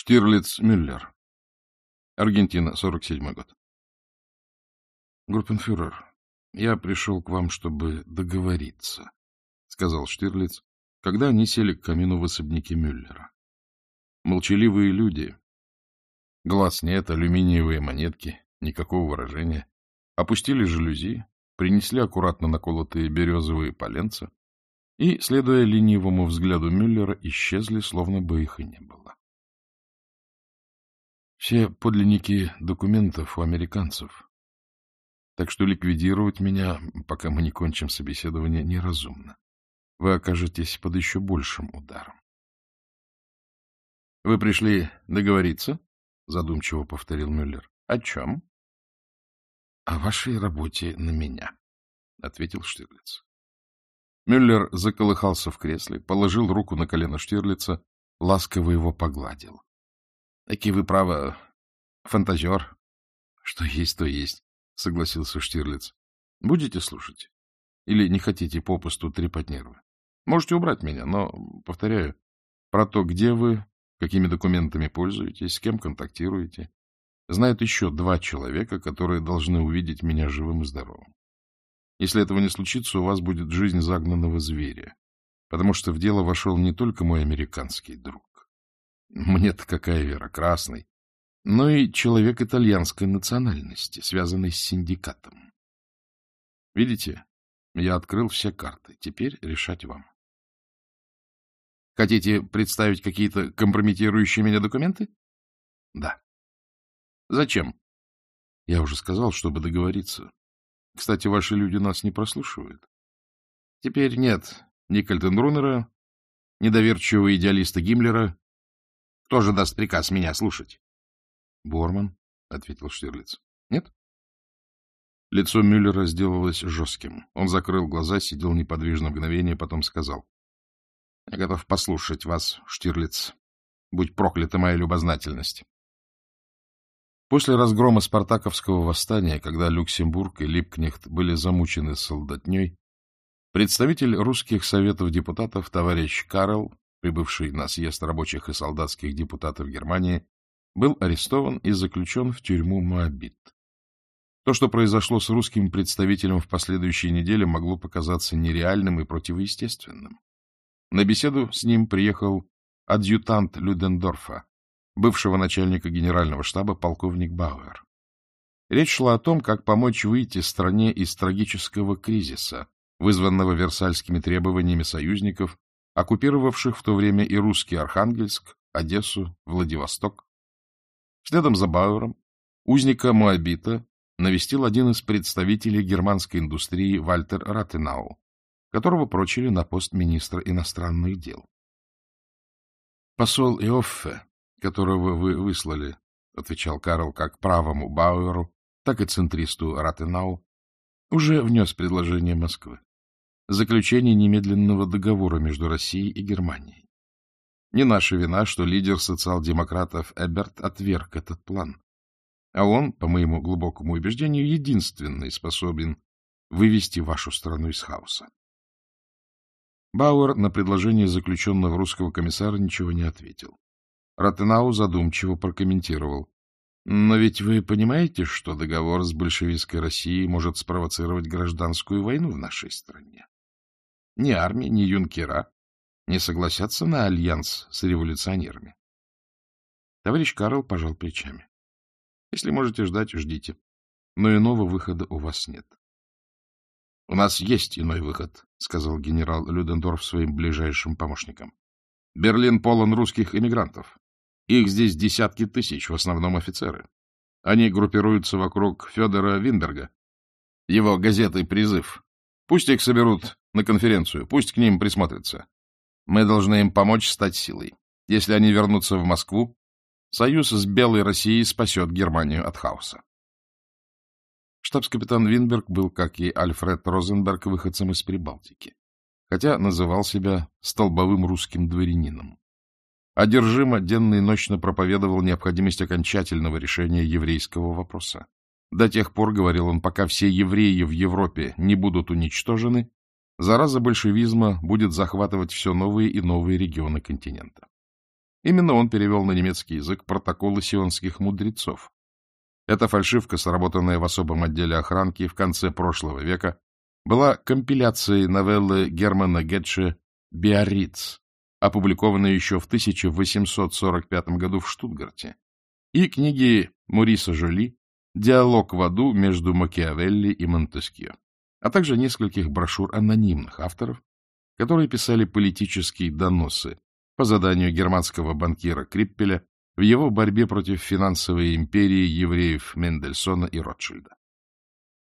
Штирлиц Мюллер. Аргентина, 47 год. Группенфюрер, я пришел к вам, чтобы договориться, — сказал Штирлиц, когда они сели к камину в особняке Мюллера. Молчаливые люди. Глаз нет, алюминиевые монетки, никакого выражения. Опустили жалюзи, принесли аккуратно наколотые березовые поленца и, следуя ленивому взгляду Мюллера, исчезли, словно бы их и не было. Все подлинники документов у американцев. Так что ликвидировать меня, пока мы не кончим собеседование, неразумно. Вы окажетесь под еще большим ударом. — Вы пришли договориться? — задумчиво повторил Мюллер. — О чем? — О вашей работе на меня, — ответил Штирлиц. Мюллер заколыхался в кресле, положил руку на колено Штирлица, ласково его погладил. Таки вы, право, фантазер. — Что есть, то есть, — согласился Штирлиц. — Будете слушать? Или не хотите попусту трепать нервы? Можете убрать меня, но, повторяю, про то, где вы, какими документами пользуетесь, с кем контактируете, знают еще два человека, которые должны увидеть меня живым и здоровым. Если этого не случится, у вас будет жизнь загнанного зверя, потому что в дело вошел не только мой американский друг, мне-то какая вера, красный. Но и человек итальянской национальности, связанный с синдикатом. Видите, я открыл все карты. Теперь решать вам. Хотите представить какие-то компрометирующие меня документы? Да. Зачем? Я уже сказал, чтобы договориться. Кстати, ваши люди нас не прослушивают. Теперь нет ни Кальтенбруннера, недоверчивого идеалиста Гиммлера, кто же даст приказ меня слушать? — Борман, — ответил Штирлиц. — Нет? Лицо Мюллера сделалось жестким. Он закрыл глаза, сидел неподвижно мгновение, потом сказал. — Я готов послушать вас, Штирлиц. Будь проклята моя любознательность. После разгрома Спартаковского восстания, когда Люксембург и Липкнехт были замучены солдатней, представитель русских советов депутатов товарищ Карл прибывший на съезд рабочих и солдатских депутатов Германии, был арестован и заключен в тюрьму Моабит. То, что произошло с русским представителем в последующие недели, могло показаться нереальным и противоестественным. На беседу с ним приехал адъютант Людендорфа, бывшего начальника генерального штаба полковник Бауэр. Речь шла о том, как помочь выйти стране из трагического кризиса, вызванного версальскими требованиями союзников оккупировавших в то время и русский Архангельск, Одессу, Владивосток. Следом за Бауэром узника Моабита навестил один из представителей германской индустрии Вальтер Ратенау, которого прочили на пост министра иностранных дел. «Посол Иоффе, которого вы выслали, — отвечал Карл как правому Бауэру, так и центристу Ратенау, — уже внес предложение Москвы заключение немедленного договора между Россией и Германией. Не наша вина, что лидер социал-демократов Эберт отверг этот план. А он, по моему глубокому убеждению, единственный способен вывести вашу страну из хаоса. Бауэр на предложение заключенного русского комиссара ничего не ответил. Ротенау задумчиво прокомментировал. Но ведь вы понимаете, что договор с большевистской Россией может спровоцировать гражданскую войну в нашей стране? Ни армия, ни юнкера не согласятся на альянс с революционерами. Товарищ Карл пожал плечами. Если можете ждать, ждите. Но иного выхода у вас нет. — У нас есть иной выход, — сказал генерал Людендорф своим ближайшим помощникам. — Берлин полон русских эмигрантов. Их здесь десятки тысяч, в основном офицеры. Они группируются вокруг Федора Винберга. Его газеты «Призыв» Пусть их соберут на конференцию, пусть к ним присмотрятся. Мы должны им помочь стать силой. Если они вернутся в Москву, союз с Белой Россией спасет Германию от хаоса. Штабс-капитан Винберг был, как и Альфред Розенберг, выходцем из Прибалтики, хотя называл себя столбовым русским дворянином. Одержимо денно и ночно проповедовал необходимость окончательного решения еврейского вопроса. До тех пор, говорил он, пока все евреи в Европе не будут уничтожены, зараза большевизма будет захватывать все новые и новые регионы континента. Именно он перевел на немецкий язык протоколы сионских мудрецов. Эта фальшивка, сработанная в особом отделе охранки в конце прошлого века, была компиляцией новеллы Германа Гетше «Биарриц», опубликованной еще в 1845 году в Штутгарте, и книги Мориса Жоли «Диалог в аду между Макиавелли и Монтескье», а также нескольких брошюр анонимных авторов, которые писали политические доносы по заданию германского банкира Криппеля в его борьбе против финансовой империи евреев Мендельсона и Ротшильда.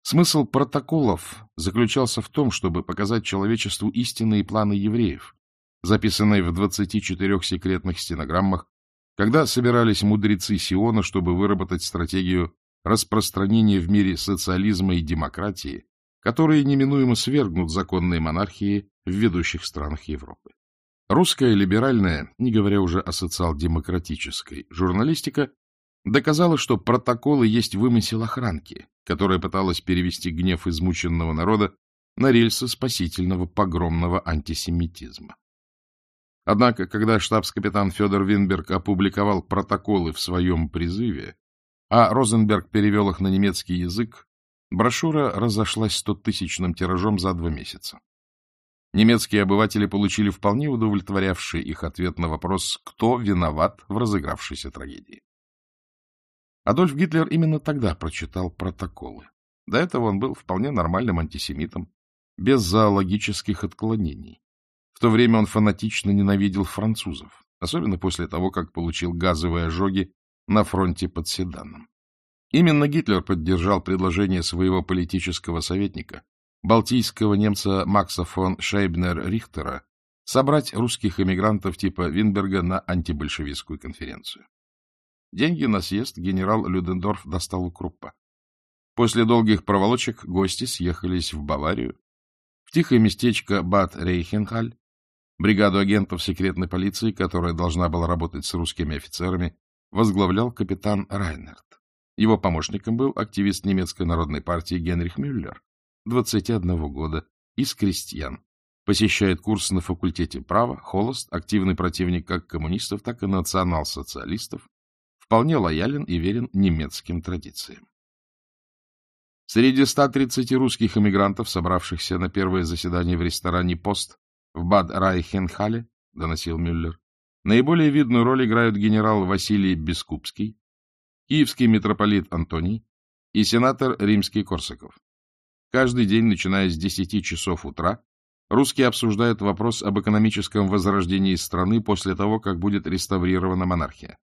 Смысл протоколов заключался в том, чтобы показать человечеству истинные планы евреев, записанные в 24 секретных стенограммах, когда собирались мудрецы Сиона, чтобы выработать стратегию распространения в мире социализма и демократии, которые неминуемо свергнут законные монархии в ведущих странах Европы. Русская либеральная, не говоря уже о социал-демократической, журналистика доказала, что протоколы есть вымысел охранки, которая пыталась перевести гнев измученного народа на рельсы спасительного погромного антисемитизма. Однако, когда штабс-капитан Федор Винберг опубликовал протоколы в своем призыве, а Розенберг перевел их на немецкий язык, брошюра разошлась стотысячным тиражом за два месяца. Немецкие обыватели получили вполне удовлетворявший их ответ на вопрос, кто виноват в разыгравшейся трагедии. Адольф Гитлер именно тогда прочитал протоколы. До этого он был вполне нормальным антисемитом, без зоологических отклонений. В то время он фанатично ненавидел французов, особенно после того, как получил газовые ожоги на фронте под Седаном. Именно Гитлер поддержал предложение своего политического советника, балтийского немца Макса фон Шейбнер-Рихтера, собрать русских эмигрантов типа Винберга на антибольшевистскую конференцию. Деньги на съезд генерал Людендорф достал у Круппа. После долгих проволочек гости съехались в Баварию, в тихое местечко Бад Рейхенхаль, бригаду агентов секретной полиции, которая должна была работать с русскими офицерами, возглавлял капитан Райнерт. Его помощником был активист немецкой народной партии Генрих Мюллер, 21 года, из крестьян. Посещает курс на факультете права, холост, активный противник как коммунистов, так и национал-социалистов, вполне лоялен и верен немецким традициям. Среди 130 русских эмигрантов, собравшихся на первое заседание в ресторане «Пост» в Бад-Райхенхале, доносил Мюллер, наиболее видную роль играют генерал Василий Бескупский, киевский митрополит Антоний и сенатор римский Корсаков. Каждый день, начиная с 10 часов утра, русские обсуждают вопрос об экономическом возрождении страны после того, как будет реставрирована монархия.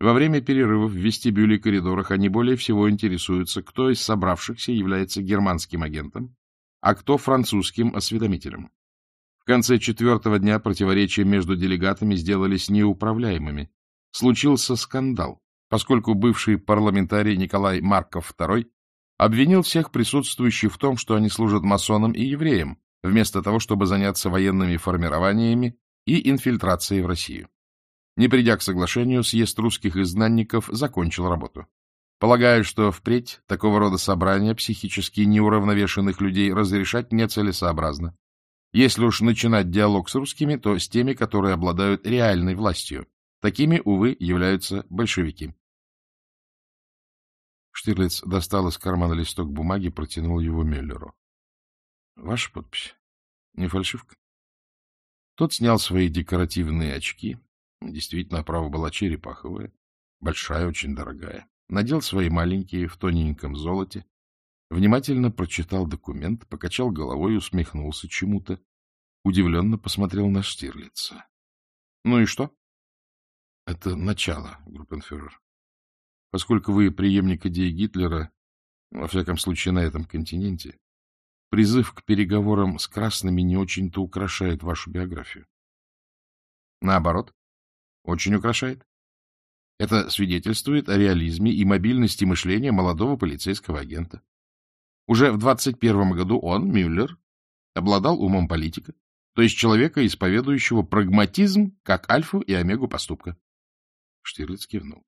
Во время перерывов в вестибюле и коридорах они более всего интересуются, кто из собравшихся является германским агентом, а кто французским осведомителем. В конце четвертого дня противоречия между делегатами сделались неуправляемыми. Случился скандал, поскольку бывший парламентарий Николай Марков II обвинил всех присутствующих в том, что они служат масонам и евреям, вместо того, чтобы заняться военными формированиями и инфильтрацией в Россию. Не придя к соглашению, съезд русских изгнанников закончил работу. Полагаю, что впредь такого рода собрания психически неуравновешенных людей разрешать нецелесообразно. Если уж начинать диалог с русскими, то с теми, которые обладают реальной властью. Такими, увы, являются большевики. Штирлиц достал из кармана листок бумаги, протянул его Мюллеру. — Ваша подпись? Не фальшивка? Тот снял свои декоративные очки, Действительно, оправа была черепаховая, большая, очень дорогая. Надел свои маленькие в тоненьком золоте, внимательно прочитал документ, покачал головой усмехнулся чему-то. Удивленно посмотрел на Штирлица. — Ну и что? — Это начало, группенфюрер. Поскольку вы преемник идеи Гитлера, во всяком случае на этом континенте, призыв к переговорам с красными не очень-то украшает вашу биографию. Наоборот, очень украшает. Это свидетельствует о реализме и мобильности мышления молодого полицейского агента. Уже в 21 году он, Мюллер, обладал умом политика, то есть человека, исповедующего прагматизм как альфу и омегу поступка. Штирлиц кивнул. —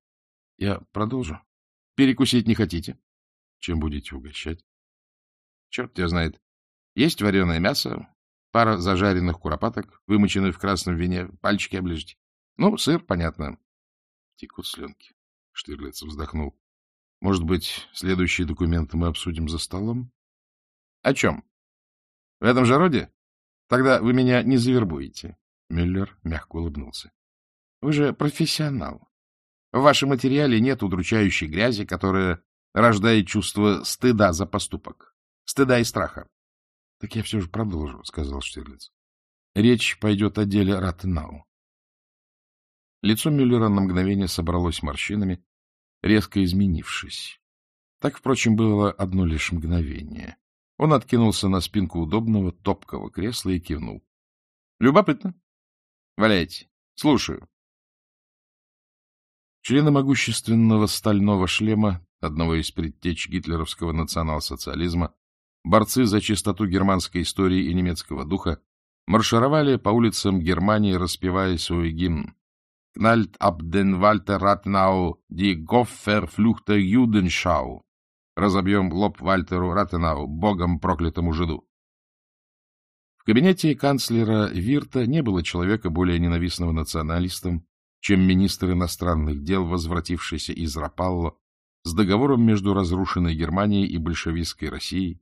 Я продолжу. — Перекусить не хотите? — Чем будете угощать? — Черт тебя знает. Есть вареное мясо, пара зажаренных куропаток, вымоченных в красном вине, пальчики оближите. Ну, сыр, понятно. Текут слюнки. Штирлиц вздохнул. Может быть, следующие документы мы обсудим за столом? О чем? В этом же роде? Тогда вы меня не завербуете. Мюллер мягко улыбнулся. Вы же профессионал. В вашем материале нет удручающей грязи, которая рождает чувство стыда за поступок. Стыда и страха. — Так я все же продолжу, — сказал Штирлиц. — Речь пойдет о деле Ратенау. Лицо Мюллера на мгновение собралось морщинами, резко изменившись. Так, впрочем, было одно лишь мгновение. Он откинулся на спинку удобного топкого кресла и кивнул. — Любопытно. — Валяйте. Слушаю. Члены могущественного стального шлема, одного из предтеч гитлеровского национал-социализма, борцы за чистоту германской истории и немецкого духа, маршировали по улицам Германии, распевая свой гимн. «Knallt ab den Walter Rathenau die Gofferfluchte Judenschau». «Разобьем лоб Вальтеру Ратенау, богом проклятому жиду». В кабинете канцлера Вирта не было человека более ненавистного националистам, чем министр иностранных дел, возвратившийся из Рапалло, с договором между разрушенной Германией и большевистской Россией,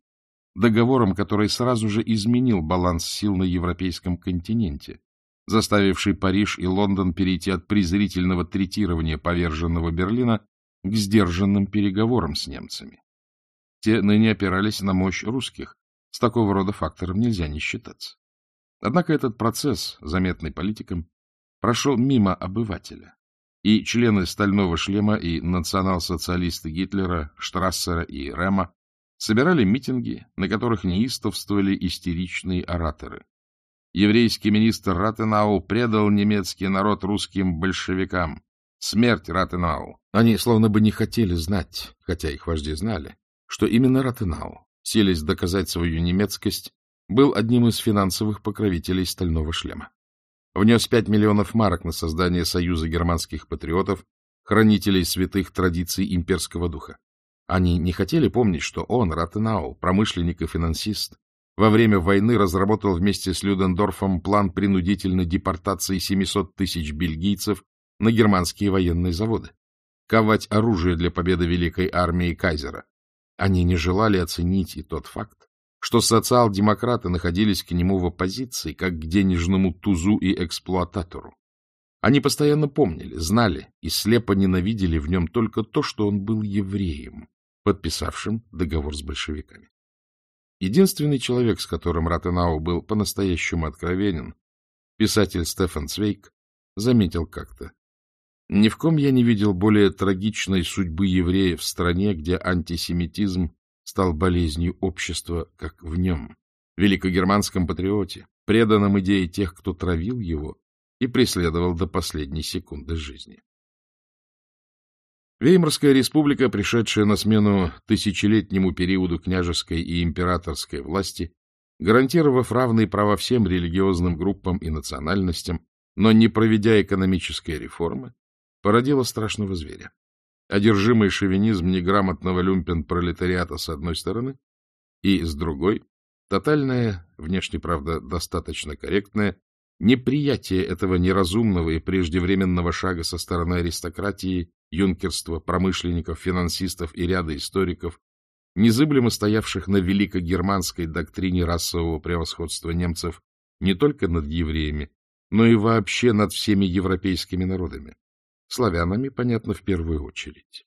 договором, который сразу же изменил баланс сил на европейском континенте, заставивший Париж и Лондон перейти от презрительного третирования поверженного Берлина к сдержанным переговорам с немцами. Те ныне опирались на мощь русских, с такого рода фактором нельзя не считаться. Однако этот процесс, заметный политикам, прошел мимо обывателя, и члены «Стального шлема» и национал-социалисты Гитлера, Штрассера и Рема собирали митинги, на которых неистовствовали истеричные ораторы. Еврейский министр Ратенау предал немецкий народ русским большевикам. Смерть Ратенау. Они словно бы не хотели знать, хотя их вожди знали, что именно Ратенау, селись доказать свою немецкость, был одним из финансовых покровителей стального шлема. Внес пять миллионов марок на создание Союза германских патриотов, хранителей святых традиций имперского духа. Они не хотели помнить, что он, Ратенау, промышленник и финансист, во время войны разработал вместе с Людендорфом план принудительной депортации 700 тысяч бельгийцев на германские военные заводы, ковать оружие для победы великой армии Кайзера. Они не желали оценить и тот факт, что социал-демократы находились к нему в оппозиции, как к денежному тузу и эксплуататору. Они постоянно помнили, знали и слепо ненавидели в нем только то, что он был евреем, подписавшим договор с большевиками. Единственный человек, с которым Ратенау был по-настоящему откровенен, писатель Стефан Цвейк, заметил как-то. Ни в ком я не видел более трагичной судьбы евреев в стране, где антисемитизм стал болезнью общества, как в нем, великогерманском патриоте, преданном идее тех, кто травил его и преследовал до последней секунды жизни. Веймарская республика, пришедшая на смену тысячелетнему периоду княжеской и императорской власти, гарантировав равные права всем религиозным группам и национальностям, но не проведя экономической реформы, породила страшного зверя одержимый шовинизм неграмотного люмпен-пролетариата с одной стороны, и с другой — тотальное, внешне, правда, достаточно корректное, неприятие этого неразумного и преждевременного шага со стороны аристократии, юнкерства, промышленников, финансистов и ряда историков, незыблемо стоявших на великогерманской доктрине расового превосходства немцев не только над евреями, но и вообще над всеми европейскими народами славянами, понятно, в первую очередь.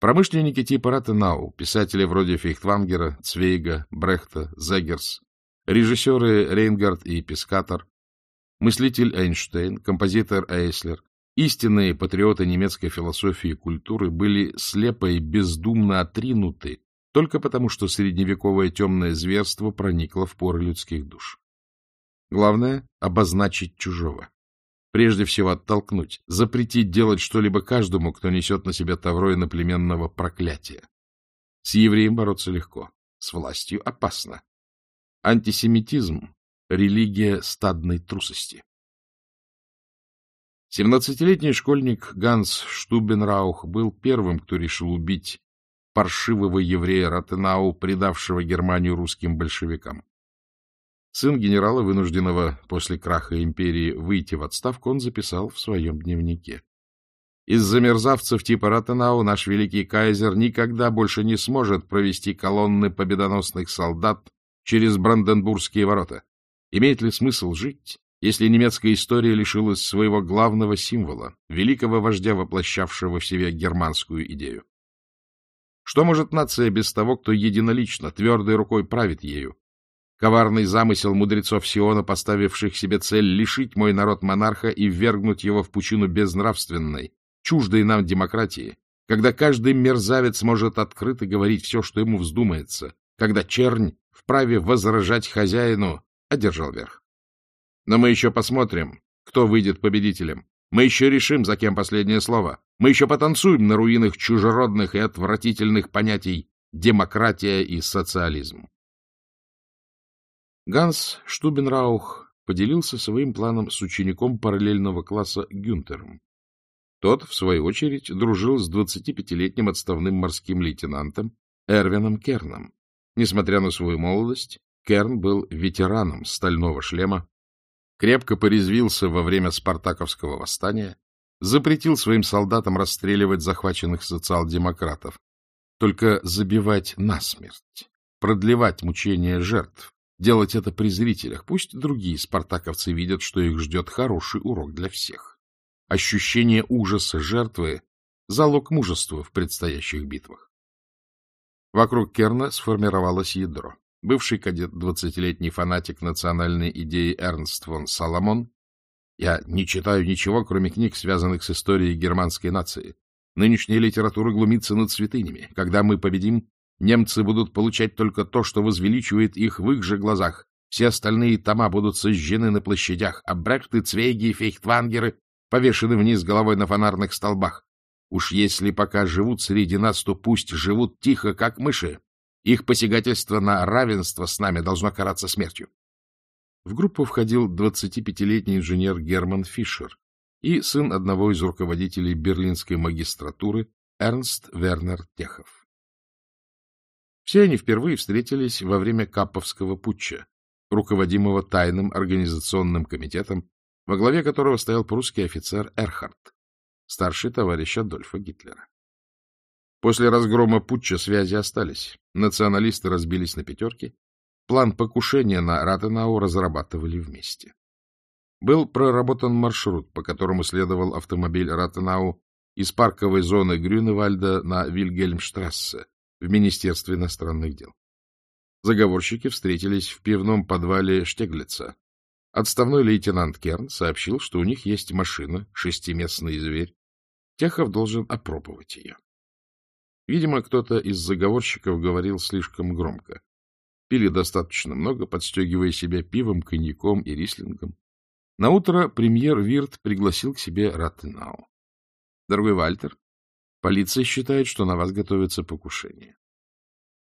Промышленники типа Ратенау, писатели вроде Фейхтвангера, Цвейга, Брехта, Зегерс, режиссеры Рейнгард и Пискатор, мыслитель Эйнштейн, композитор Эйслер, истинные патриоты немецкой философии и культуры были слепо и бездумно отринуты только потому, что средневековое темное зверство проникло в поры людских душ. Главное — обозначить чужого прежде всего оттолкнуть, запретить делать что-либо каждому, кто несет на себя тавро иноплеменного проклятия. С евреем бороться легко, с властью опасно. Антисемитизм — религия стадной трусости. Семнадцатилетний школьник Ганс Штубенраух был первым, кто решил убить паршивого еврея Ратенау, предавшего Германию русским большевикам. Сын генерала, вынужденного после краха империи выйти в отставку, он записал в своем дневнике. Из-за мерзавцев типа Ратенау наш великий кайзер никогда больше не сможет провести колонны победоносных солдат через Бранденбургские ворота. Имеет ли смысл жить, если немецкая история лишилась своего главного символа, великого вождя, воплощавшего в себе германскую идею? Что может нация без того, кто единолично, твердой рукой правит ею? Коварный замысел мудрецов Сиона, поставивших себе цель лишить мой народ монарха и ввергнуть его в пучину безнравственной, чуждой нам демократии, когда каждый мерзавец может открыто говорить все, что ему вздумается, когда чернь вправе возражать хозяину, одержал верх. Но мы еще посмотрим, кто выйдет победителем. Мы еще решим, за кем последнее слово. Мы еще потанцуем на руинах чужеродных и отвратительных понятий демократия и социализм. Ганс Штубенраух поделился своим планом с учеником параллельного класса Гюнтером. Тот, в свою очередь, дружил с 25-летним отставным морским лейтенантом Эрвином Керном. Несмотря на свою молодость, Керн был ветераном стального шлема, крепко порезвился во время Спартаковского восстания, запретил своим солдатам расстреливать захваченных социал-демократов, только забивать насмерть, продлевать мучения жертв, делать это при зрителях. Пусть другие спартаковцы видят, что их ждет хороший урок для всех. Ощущение ужаса жертвы — залог мужества в предстоящих битвах. Вокруг Керна сформировалось ядро. Бывший кадет, двадцатилетний фанатик национальной идеи Эрнст фон Соломон. Я не читаю ничего, кроме книг, связанных с историей германской нации. Нынешняя литература глумится над святынями. Когда мы победим, немцы будут получать только то, что возвеличивает их в их же глазах. Все остальные тома будут сожжены на площадях, а Брехты, Цвейги и Фейхтвангеры повешены вниз головой на фонарных столбах. Уж если пока живут среди нас, то пусть живут тихо, как мыши. Их посягательство на равенство с нами должно караться смертью. В группу входил 25-летний инженер Герман Фишер и сын одного из руководителей берлинской магистратуры Эрнст Вернер Техов. Все они впервые встретились во время Каповского путча, руководимого тайным организационным комитетом во главе которого стоял прусский офицер Эрхард, старший товарищ Адольфа Гитлера. После разгрома путча связи остались. Националисты разбились на пятерки. План покушения на Ратенау разрабатывали вместе. Был проработан маршрут, по которому следовал автомобиль Ратенау из парковой зоны Грюневальда на Вильгельмштрассе в Министерстве иностранных дел. Заговорщики встретились в пивном подвале Штеглица, Отставной лейтенант Керн сообщил, что у них есть машина, шестиместный зверь. Техов должен опробовать ее. Видимо, кто-то из заговорщиков говорил слишком громко. Пили достаточно много, подстегивая себя пивом, коньяком и рислингом. Наутро премьер Вирт пригласил к себе Раттенау. — Дорогой Вальтер, полиция считает, что на вас готовится покушение.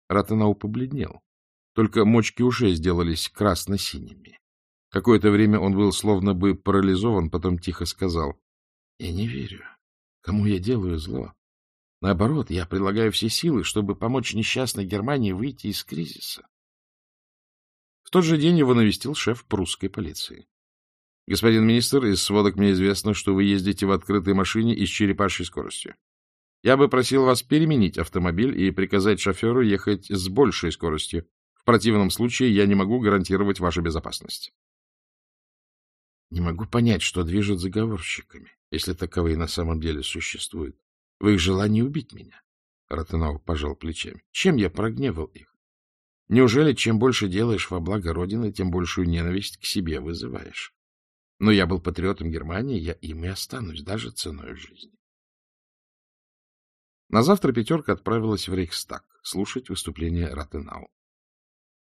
Раттенау побледнел. Только мочки ушей сделались красно-синими. Какое-то время он был словно бы парализован, потом тихо сказал. — Я не верю. Кому я делаю зло? Наоборот, я предлагаю все силы, чтобы помочь несчастной Германии выйти из кризиса. В тот же день его навестил шеф прусской полиции. — Господин министр, из сводок мне известно, что вы ездите в открытой машине и с черепашьей скоростью. Я бы просил вас переменить автомобиль и приказать шоферу ехать с большей скоростью. В противном случае я не могу гарантировать вашу безопасность. Не могу понять, что движет заговорщиками, если таковые на самом деле существуют. В их желании убить меня. Ротенау пожал плечами. Чем я прогневал их? Неужели чем больше делаешь во благо Родины, тем большую ненависть к себе вызываешь? Но я был патриотом Германии, я им и останусь, даже ценой жизни. На завтра пятерка отправилась в Рейхстаг слушать выступление Ротенау.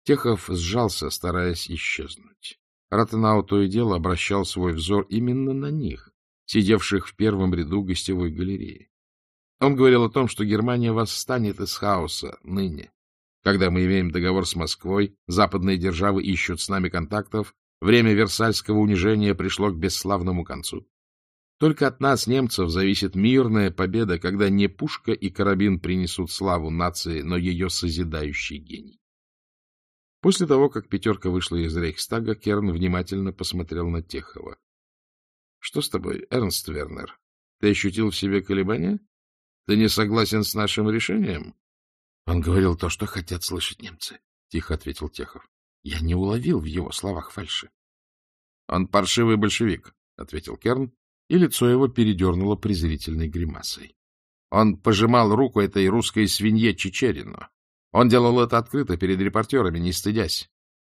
Техов сжался, стараясь исчезнуть. Ратенау то и дело обращал свой взор именно на них, сидевших в первом ряду гостевой галереи. Он говорил о том, что Германия восстанет из хаоса ныне. Когда мы имеем договор с Москвой, западные державы ищут с нами контактов, время Версальского унижения пришло к бесславному концу. Только от нас, немцев, зависит мирная победа, когда не пушка и карабин принесут славу нации, но ее созидающий гений. После того, как пятерка вышла из Рейхстага, Керн внимательно посмотрел на Техова. — Что с тобой, Эрнст Вернер? Ты ощутил в себе колебания? Ты не согласен с нашим решением? — Он говорил то, что хотят слышать немцы, — тихо ответил Техов. Я не уловил в его словах фальши. — Он паршивый большевик, — ответил Керн, и лицо его передернуло презрительной гримасой. Он пожимал руку этой русской свинье Чечерину. Он делал это открыто перед репортерами, не стыдясь.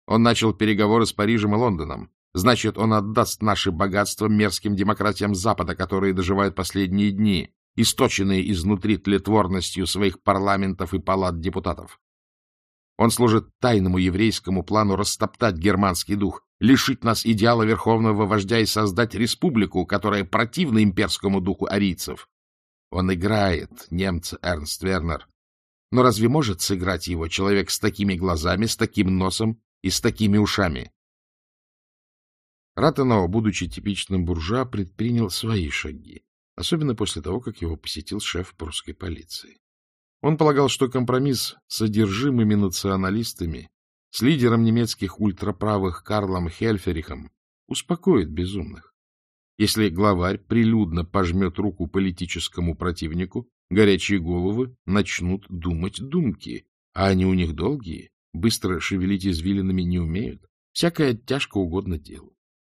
Он начал переговоры с Парижем и Лондоном. Значит, он отдаст наши богатства мерзким демократиям Запада, которые доживают последние дни, источенные изнутри тлетворностью своих парламентов и палат депутатов. Он служит тайному еврейскому плану растоптать германский дух, лишить нас идеала верховного вождя и создать республику, которая противна имперскому духу арийцев. Он играет, немца Эрнст Вернер. Но разве может сыграть его человек с такими глазами, с таким носом и с такими ушами? Ратенау, будучи типичным буржуа, предпринял свои шаги, особенно после того, как его посетил шеф прусской полиции. Он полагал, что компромисс с содержимыми националистами, с лидером немецких ультраправых Карлом Хельферихом успокоит безумных. Если главарь прилюдно пожмет руку политическому противнику, горячие головы начнут думать думки, а они у них долгие, быстро шевелить извилинами не умеют. Всякая тяжко угодно делу.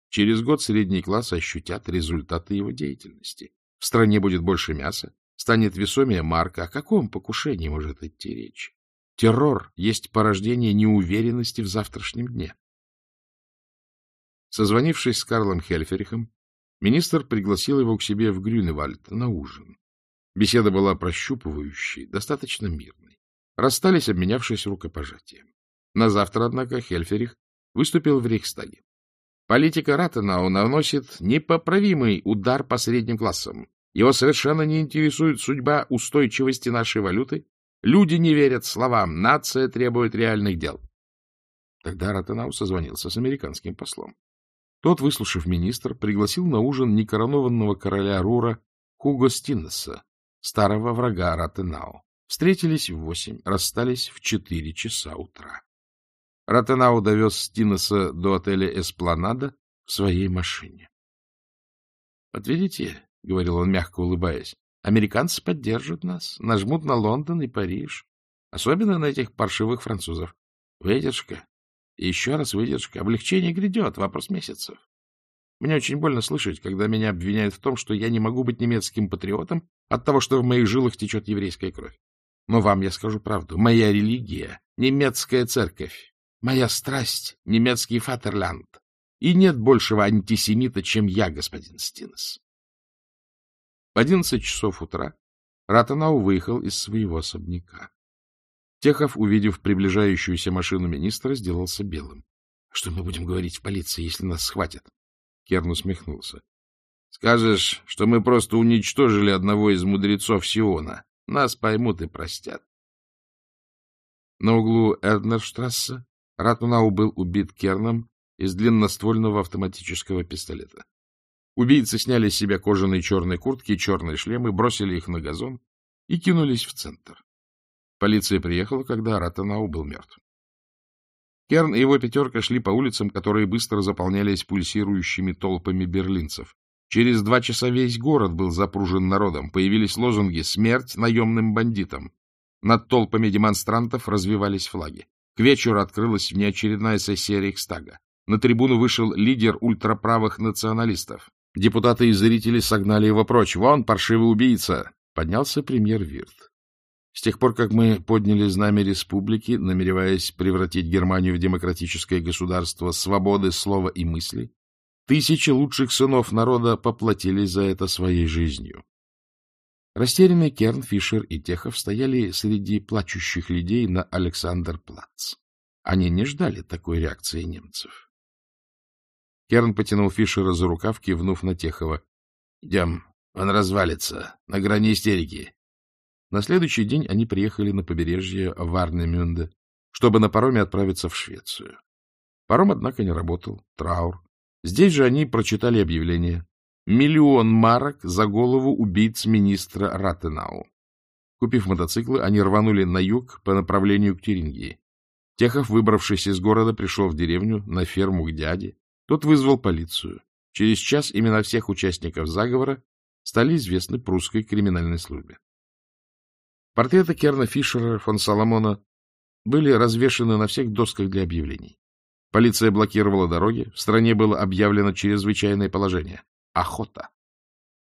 Через год средний класс ощутят результаты его деятельности. В стране будет больше мяса, станет весомее марка. О каком покушении может идти речь? Террор есть порождение неуверенности в завтрашнем дне. Созвонившись с Карлом Хельферихом, министр пригласил его к себе в Грюневальд на ужин. Беседа была прощупывающей, достаточно мирной. Расстались, обменявшись рукопожатием. На завтра, однако, Хельферих выступил в Рейхстаге. Политика Ратенау наносит непоправимый удар по средним классам. Его совершенно не интересует судьба устойчивости нашей валюты. Люди не верят словам. Нация требует реальных дел. Тогда Ратенау созвонился с американским послом. Тот, выслушав министр, пригласил на ужин некоронованного короля Рура Хуго Стиннеса, старого врага Ратенау. Встретились в восемь, расстались в четыре часа утра. Ратенау довез Стиннеса до отеля «Эспланада» в своей машине. — Вот видите, — говорил он, мягко улыбаясь, — американцы поддержат нас, нажмут на Лондон и Париж, особенно на этих паршивых французов. Выдержка. Еще раз выдержка. Облегчение грядет, вопрос месяцев. Мне очень больно слышать, когда меня обвиняют в том, что я не могу быть немецким патриотом от того, что в моих жилах течет еврейская кровь. Но вам я скажу правду. Моя религия — немецкая церковь. Моя страсть — немецкий фатерлянд. И нет большего антисемита, чем я, господин Стинес. В одиннадцать часов утра Ратанау выехал из своего особняка. Техов, увидев приближающуюся машину министра, сделался белым. — Что мы будем говорить в полиции, если нас схватят? Керн усмехнулся. — Скажешь, что мы просто уничтожили одного из мудрецов Сиона. Нас поймут и простят. На углу Эрднерштрассе Ратунау был убит Керном из длинноствольного автоматического пистолета. Убийцы сняли с себя кожаные черные куртки и черные шлемы, бросили их на газон и кинулись в центр. Полиция приехала, когда Ратанау был мертв. Керн и его пятерка шли по улицам, которые быстро заполнялись пульсирующими толпами берлинцев. Через два часа весь город был запружен народом. Появились лозунги «Смерть наемным бандитам». Над толпами демонстрантов развивались флаги. К вечеру открылась внеочередная сессия Рейхстага. На трибуну вышел лидер ультраправых националистов. Депутаты и зрители согнали его прочь. «Вон, паршивый убийца!» Поднялся премьер Вирт. С тех пор, как мы подняли знамя республики, намереваясь превратить Германию в демократическое государство свободы слова и мысли, тысячи лучших сынов народа поплатились за это своей жизнью. Растерянный Керн, Фишер и Техов стояли среди плачущих людей на Александр-Плац. Они не ждали такой реакции немцев. Керн потянул Фишера за рукав, кивнув на Техова. — Идем, он развалится, на грани истерики. На следующий день они приехали на побережье Варнемюнде, чтобы на пароме отправиться в Швецию. Паром, однако, не работал. Траур. Здесь же они прочитали объявление. Миллион марок за голову убийц министра Ратенау. Купив мотоциклы, они рванули на юг по направлению к Тюрингии. Техов, выбравшись из города, пришел в деревню на ферму к дяде. Тот вызвал полицию. Через час имена всех участников заговора стали известны прусской криминальной службе. Портреты Керна Фишера, фон Соломона были развешаны на всех досках для объявлений. Полиция блокировала дороги, в стране было объявлено чрезвычайное положение. Охота.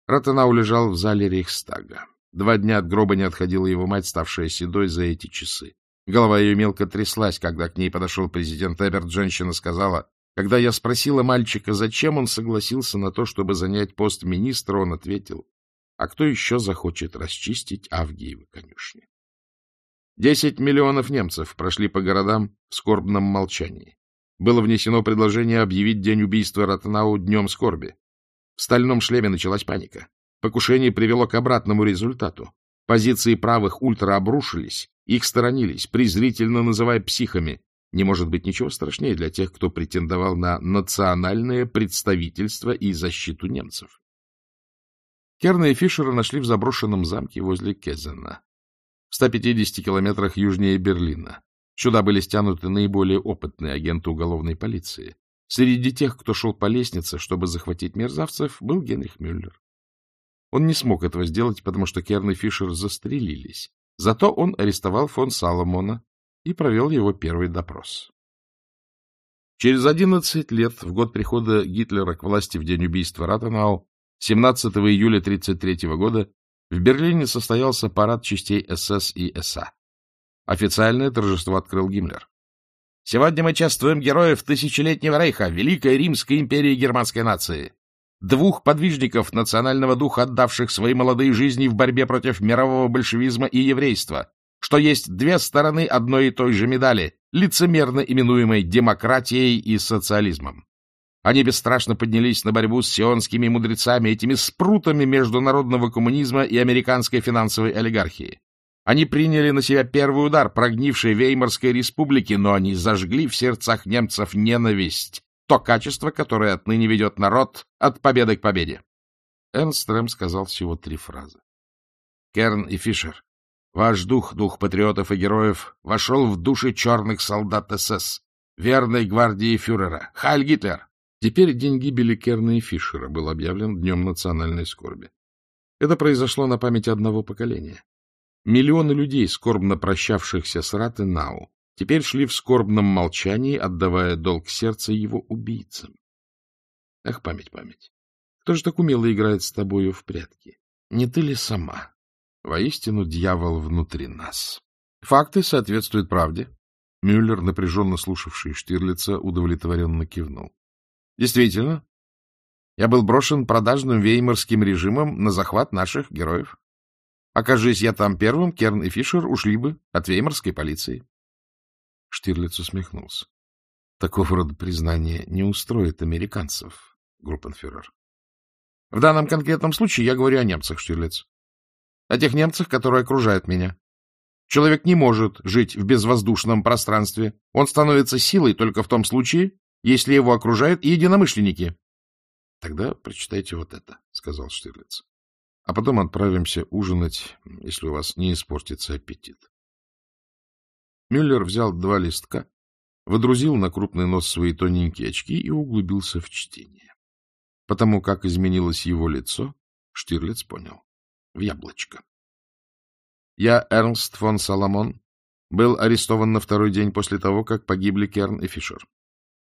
Ротенау лежал в зале Рейхстага. Два дня от гроба не отходила его мать, ставшая седой за эти часы. Голова ее мелко тряслась, когда к ней подошел президент Эберт. Женщина сказала, когда я спросила мальчика, зачем он согласился на то, чтобы занять пост министра, он ответил, а кто еще захочет расчистить Авгиевы конюшни? Десять миллионов немцев прошли по городам в скорбном молчании. Было внесено предложение объявить день убийства Ротенау днем скорби. В стальном шлеме началась паника. Покушение привело к обратному результату. Позиции правых ультра обрушились, их сторонились, презрительно называя психами. Не может быть ничего страшнее для тех, кто претендовал на национальное представительство и защиту немцев. Керна и Фишера нашли в заброшенном замке возле Кезена, в 150 километрах южнее Берлина. Сюда были стянуты наиболее опытные агенты уголовной полиции. Среди тех, кто шел по лестнице, чтобы захватить мерзавцев, был Генрих Мюллер. Он не смог этого сделать, потому что Керн и Фишер застрелились. Зато он арестовал фон Саломона и провел его первый допрос. Через 11 лет, в год прихода Гитлера к власти в день убийства Ратенау, 17 июля 1933 года, в Берлине состоялся парад частей СС и СА. Официальное торжество открыл Гиммлер. Сегодня мы чествуем героев Тысячелетнего Рейха, Великой Римской империи германской нации. Двух подвижников национального духа, отдавших свои молодые жизни в борьбе против мирового большевизма и еврейства, что есть две стороны одной и той же медали, лицемерно именуемой демократией и социализмом. Они бесстрашно поднялись на борьбу с сионскими мудрецами, этими спрутами международного коммунизма и американской финансовой олигархии. Они приняли на себя первый удар прогнившей Веймарской республики, но они зажгли в сердцах немцев ненависть, то качество, которое отныне ведет народ от победы к победе. Эрнстрем сказал всего три фразы. Керн и Фишер, ваш дух, дух патриотов и героев, вошел в души черных солдат СС, верной гвардии фюрера. Хайль Гитлер! Теперь день гибели Керна и Фишера был объявлен Днем национальной скорби. Это произошло на память одного поколения. Миллионы людей, скорбно прощавшихся с Ратенау, теперь шли в скорбном молчании, отдавая долг сердца его убийцам. Ах, память, память. Кто же так умело играет с тобою в прятки? Не ты ли сама? Воистину, дьявол внутри нас. Факты соответствуют правде. Мюллер, напряженно слушавший Штирлица, удовлетворенно кивнул. Действительно, я был брошен продажным веймарским режимом на захват наших героев. Окажись я там первым, Керн и Фишер ушли бы от веймарской полиции. Штирлиц усмехнулся. Такого рода признание не устроит американцев, группенфюрер. В данном конкретном случае я говорю о немцах, Штирлиц. О тех немцах, которые окружают меня. Человек не может жить в безвоздушном пространстве. Он становится силой только в том случае, если его окружают единомышленники. — Тогда прочитайте вот это, — сказал Штирлиц а потом отправимся ужинать, если у вас не испортится аппетит. Мюллер взял два листка, водрузил на крупный нос свои тоненькие очки и углубился в чтение. Потому как изменилось его лицо, Штирлиц понял. В яблочко. Я, Эрнст фон Соломон, был арестован на второй день после того, как погибли Керн и Фишер.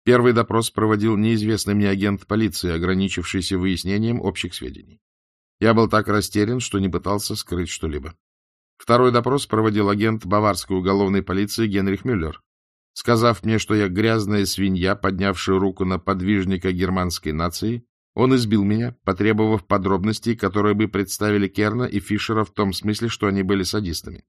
Первый допрос проводил неизвестный мне агент полиции, ограничившийся выяснением общих сведений. Я был так растерян, что не пытался скрыть что-либо. Второй допрос проводил агент баварской уголовной полиции Генрих Мюллер. Сказав мне, что я грязная свинья, поднявшая руку на подвижника германской нации, он избил меня, потребовав подробностей, которые бы представили Керна и Фишера в том смысле, что они были садистами.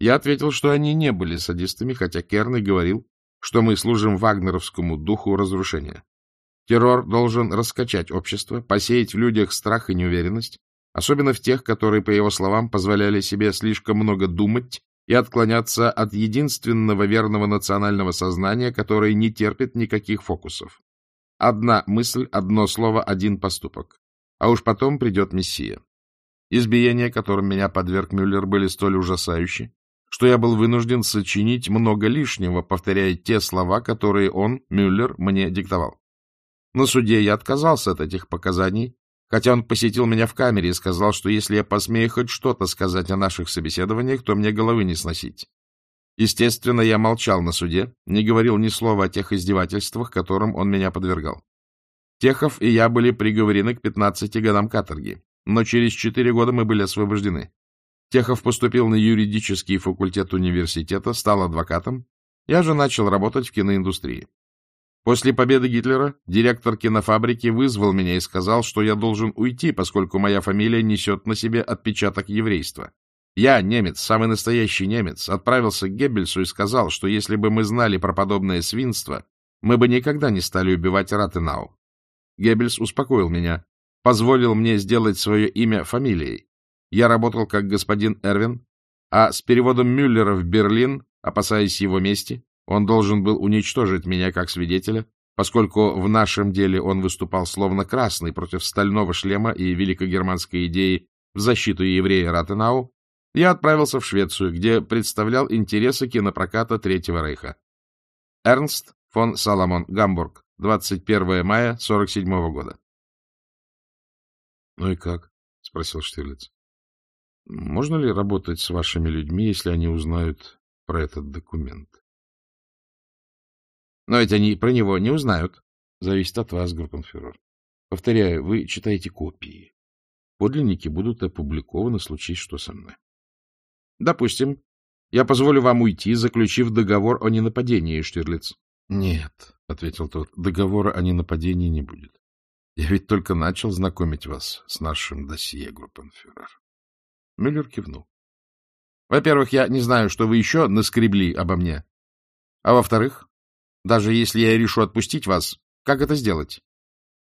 Я ответил, что они не были садистами, хотя Керн и говорил, что мы служим вагнеровскому духу разрушения. Террор должен раскачать общество, посеять в людях страх и неуверенность, особенно в тех, которые, по его словам, позволяли себе слишком много думать и отклоняться от единственного верного национального сознания, которое не терпит никаких фокусов. Одна мысль, одно слово, один поступок. А уж потом придет Мессия. Избиения, которым меня подверг Мюллер, были столь ужасающие, что я был вынужден сочинить много лишнего, повторяя те слова, которые он, Мюллер, мне диктовал. На суде я отказался от этих показаний, хотя он посетил меня в камере и сказал, что если я посмею хоть что-то сказать о наших собеседованиях, то мне головы не сносить. Естественно, я молчал на суде, не говорил ни слова о тех издевательствах, которым он меня подвергал. Техов и я были приговорены к 15 годам каторги, но через 4 года мы были освобождены. Техов поступил на юридический факультет университета, стал адвокатом. Я же начал работать в киноиндустрии. После победы Гитлера директор кинофабрики вызвал меня и сказал, что я должен уйти, поскольку моя фамилия несет на себе отпечаток еврейства. Я, немец, самый настоящий немец, отправился к Геббельсу и сказал, что если бы мы знали про подобное свинство, мы бы никогда не стали убивать Ратенау. Геббельс успокоил меня, позволил мне сделать свое имя фамилией. Я работал как господин Эрвин, а с переводом Мюллера в Берлин, опасаясь его мести, он должен был уничтожить меня как свидетеля, поскольку в нашем деле он выступал словно красный против стального шлема и великогерманской идеи в защиту еврея Ратенау, я отправился в Швецию, где представлял интересы кинопроката Третьего Рейха. Эрнст фон Саломон, Гамбург, 21 мая 47 года. — Ну и как? — спросил Штирлиц. — Можно ли работать с вашими людьми, если они узнают про этот документ? — Но ведь они про него не узнают. — Зависит от вас, группенфюрер. Повторяю, вы читаете копии. Подлинники будут опубликованы, случись что со мной. Допустим, я позволю вам уйти, заключив договор о ненападении, Штирлиц. — Нет, — ответил тот, — договора о ненападении не будет. Я ведь только начал знакомить вас с нашим досье, группенфюрер. Мюллер кивнул. — Во-первых, я не знаю, что вы еще наскребли обо мне. А во-вторых, даже если я решу отпустить вас, как это сделать?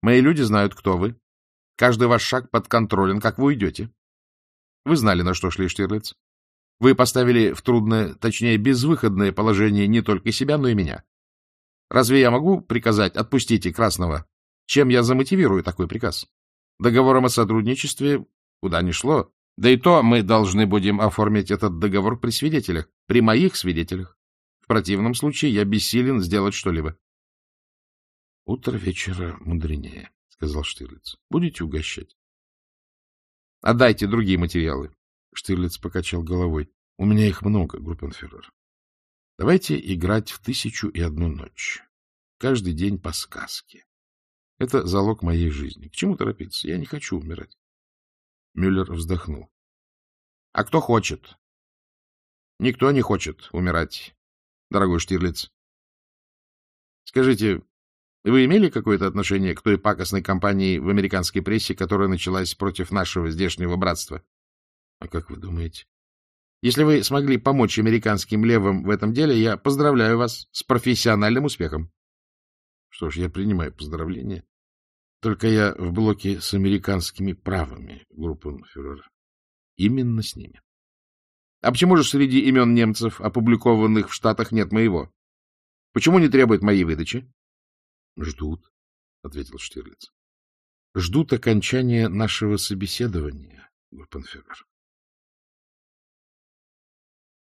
Мои люди знают, кто вы. Каждый ваш шаг подконтролен, как вы уйдете. Вы знали, на что шли, Штирлиц. Вы поставили в трудное, точнее, безвыходное положение не только себя, но и меня. Разве я могу приказать «отпустите Красного»? Чем я замотивирую такой приказ? Договором о сотрудничестве куда ни шло. Да и то мы должны будем оформить этот договор при свидетелях, при моих свидетелях. В противном случае я бессилен сделать что-либо. — Утро вечера мудренее, — сказал Штирлиц. — Будете угощать? — Отдайте другие материалы. Штирлиц покачал головой. — У меня их много, группенфюрер. Давайте играть в тысячу и одну ночь. Каждый день по сказке. Это залог моей жизни. К чему торопиться? Я не хочу умирать. Мюллер вздохнул. — А кто хочет? — Никто не хочет умирать, дорогой Штирлиц. Скажите, вы имели какое-то отношение к той пакостной кампании в американской прессе, которая началась против нашего здешнего братства? А как вы думаете? Если вы смогли помочь американским левым в этом деле, я поздравляю вас с профессиональным успехом. Что ж, я принимаю поздравления. Только я в блоке с американскими правами, группенфюрер. Именно с ними. А почему же среди имен немцев, опубликованных в Штатах, нет моего? Почему не требует моей выдачи? — Ждут, — ответил Штирлиц. — Ждут окончания нашего собеседования, группенфюрер.